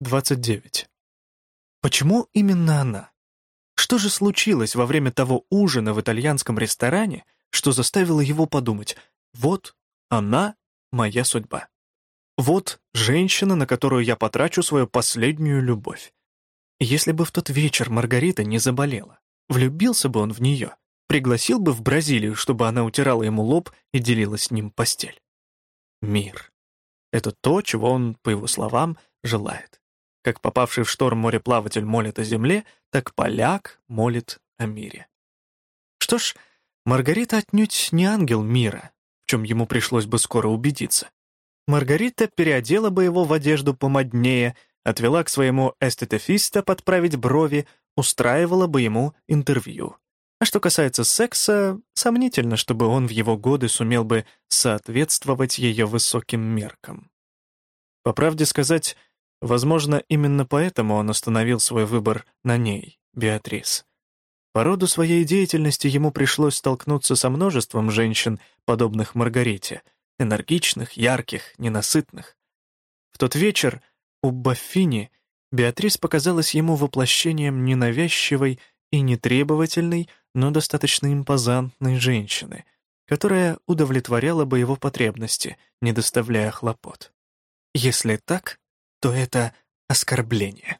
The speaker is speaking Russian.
29. Почему именно она? Что же случилось во время того ужина в итальянском ресторане, что заставило его подумать «вот она моя судьба». Вот женщина, на которую я потрачу свою последнюю любовь. Если бы в тот вечер Маргарита не заболела, влюбился бы он в нее, пригласил бы в Бразилию, чтобы она утирала ему лоб и делила с ним постель. Мир. Это то, чего он, по его словам, желает. Как попавший в шторм мореплаватель молит о земле, так поляк молит о мире. Что ж, Маргарита отнюдь не ангел мира, в чем ему пришлось бы скоро убедиться. Маргарита переодела бы его в одежду помоднее, отвела к своему эстетефиста подправить брови, устраивала бы ему интервью. А что касается секса, сомнительно, чтобы он в его годы сумел бы соответствовать ее высоким меркам. По правде сказать, возможно, именно поэтому он остановил свой выбор на ней, Беатрис. По роду своей деятельности ему пришлось столкнуться со множеством женщин, подобных Маргарите, энергичных, ярких, ненасытных. В тот вечер у Баффини Беатрис показалась ему воплощением ненавязчивой и нетребовательной, но достаточно импозантной женщины, которая удовлетворяла бы его потребности, не доставляя хлопот. Если так, то это оскорбление.